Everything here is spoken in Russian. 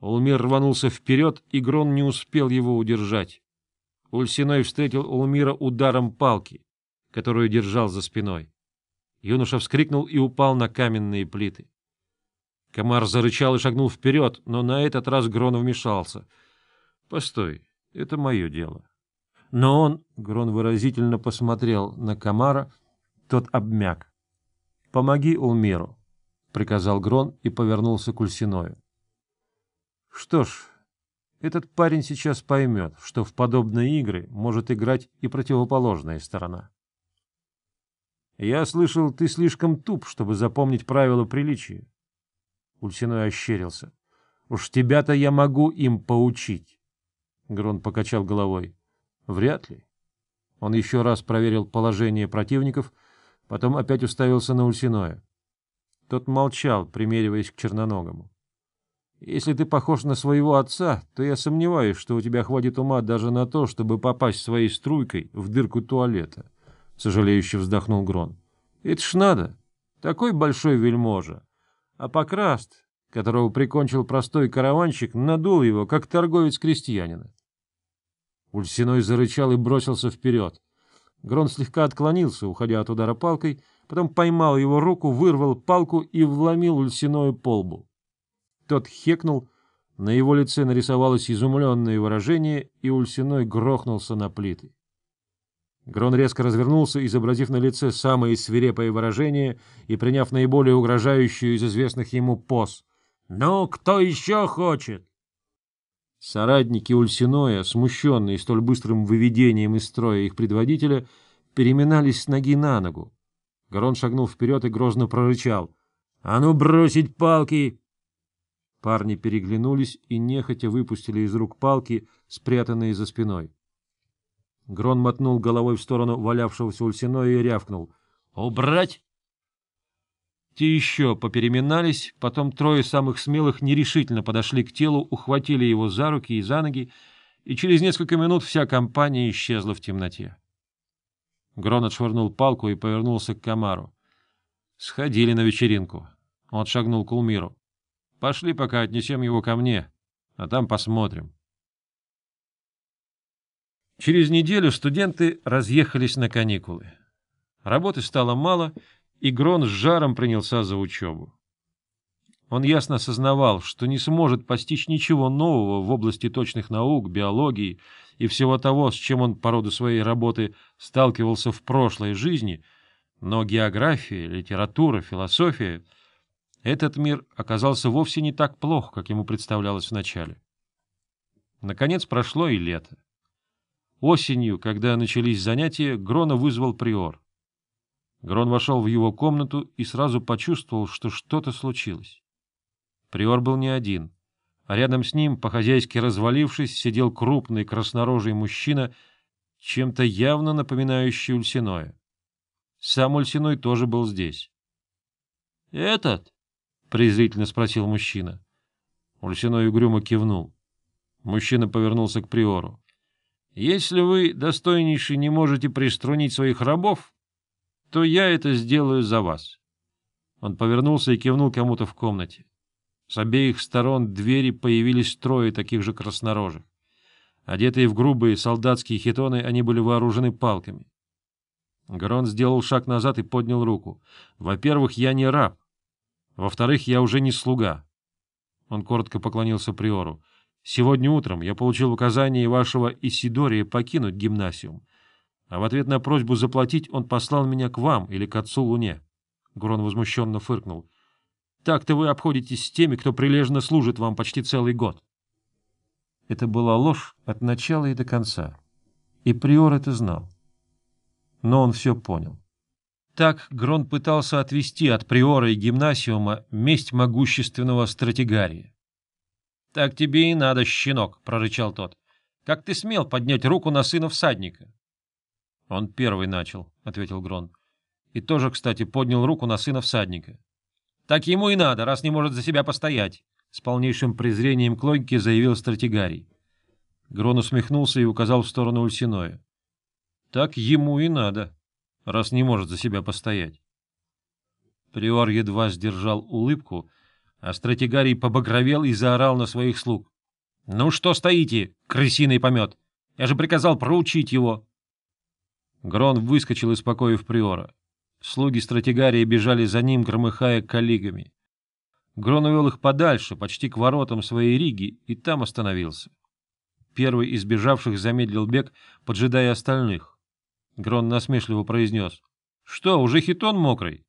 Улмир рванулся вперед, и Грон не успел его удержать. Ульсиной встретил Улмира ударом палки, которую держал за спиной. Юноша вскрикнул и упал на каменные плиты. Комар зарычал и шагнул вперед, но на этот раз Грон вмешался. — Постой, это мое дело. Но он, — Грон выразительно посмотрел на Комара, тот обмяк. — Помоги Улмиру, — приказал Грон и повернулся к Ульсиною. — Что ж, этот парень сейчас поймет, что в подобные игры может играть и противоположная сторона. — Я слышал, ты слишком туп, чтобы запомнить правила приличия. Ульсиной ощерился. — Уж тебя-то я могу им поучить. Грон покачал головой. — Вряд ли. Он еще раз проверил положение противников, потом опять уставился на Ульсиноя. Тот молчал, примериваясь к черноногому. — Если ты похож на своего отца, то я сомневаюсь, что у тебя хватит ума даже на то, чтобы попасть своей струйкой в дырку туалета, — сожалеюще вздохнул Грон. — Это ж надо! Такой большой вельможа! А Покраст, которого прикончил простой караванщик, надул его, как торговец крестьянина. Ульсиной зарычал и бросился вперед. Грон слегка отклонился, уходя от удара палкой, потом поймал его руку, вырвал палку и вломил Ульсиною по лбу. Тот хекнул, на его лице нарисовалось изумленное выражение, и Ульсиной грохнулся на плиты. Грон резко развернулся, изобразив на лице самое свирепое выражение и приняв наиболее угрожающую из известных ему поз. «Ну, кто еще хочет?» Соратники Ульсиноя, смущенные столь быстрым выведением из строя их предводителя, переминались с ноги на ногу. Грон шагнул вперед и грозно прорычал. «А ну бросить палки!» Парни переглянулись и нехотя выпустили из рук палки, спрятанные за спиной. Грон мотнул головой в сторону валявшегося Ульсиноя и рявкнул. «Убрать!» Те еще попереминались, потом трое самых смелых нерешительно подошли к телу, ухватили его за руки и за ноги, и через несколько минут вся компания исчезла в темноте. Грон отшвырнул палку и повернулся к Камару. Сходили на вечеринку. Он шагнул к Улмиру. «Пошли, пока отнесем его ко мне, а там посмотрим». Через неделю студенты разъехались на каникулы. Работы стало мало, и Грон с жаром принялся за учебу. Он ясно осознавал, что не сможет постичь ничего нового в области точных наук, биологии и всего того, с чем он по роду своей работы сталкивался в прошлой жизни, но география, литература, философия — этот мир оказался вовсе не так плох, как ему представлялось вначале. Наконец прошло и лето. Осенью, когда начались занятия, Грона вызвал приор. Грон вошел в его комнату и сразу почувствовал, что что-то случилось. Приор был не один, а рядом с ним, по-хозяйски развалившись, сидел крупный краснорожий мужчина, чем-то явно напоминающий Ульсиноя. Сам Ульсиной тоже был здесь. — Этот? — презрительно спросил мужчина. Ульсиной угрюмо кивнул. Мужчина повернулся к приору. Если вы, достойнейший, не можете приструнить своих рабов, то я это сделаю за вас. Он повернулся и кивнул кому-то в комнате. С обеих сторон двери появились трое таких же краснорожих. Одетые в грубые солдатские хитоны, они были вооружены палками. Грон сделал шаг назад и поднял руку. «Во-первых, я не раб. Во-вторых, я уже не слуга». Он коротко поклонился приору. Сегодня утром я получил указание вашего Исидория покинуть гимнасиум, а в ответ на просьбу заплатить он послал меня к вам или к отцу Луне. Грон возмущенно фыркнул. Так-то вы обходитесь с теми, кто прилежно служит вам почти целый год. Это была ложь от начала и до конца, и Приор это знал. Но он все понял. Так Грон пытался отвести от Приора и гимнасиума месть могущественного стратегария. — Так тебе и надо, щенок, — прорычал тот. — Как ты смел поднять руку на сына всадника? — Он первый начал, — ответил Грон. И тоже, кстати, поднял руку на сына всадника. — Так ему и надо, раз не может за себя постоять, — с полнейшим презрением к логике заявил стратегарий. Грон усмехнулся и указал в сторону Ульсиноя. — Так ему и надо, раз не может за себя постоять. Приор едва сдержал улыбку, а стратегарий побагровел и заорал на своих слуг. — Ну что стоите, крысиный помет? Я же приказал проучить его. Грон выскочил из покоев приора. Слуги стратегарии бежали за ним, громыхая коллегами. Грон увел их подальше, почти к воротам своей Риги, и там остановился. Первый из бежавших замедлил бег, поджидая остальных. Грон насмешливо произнес. — Что, уже хитон мокрый?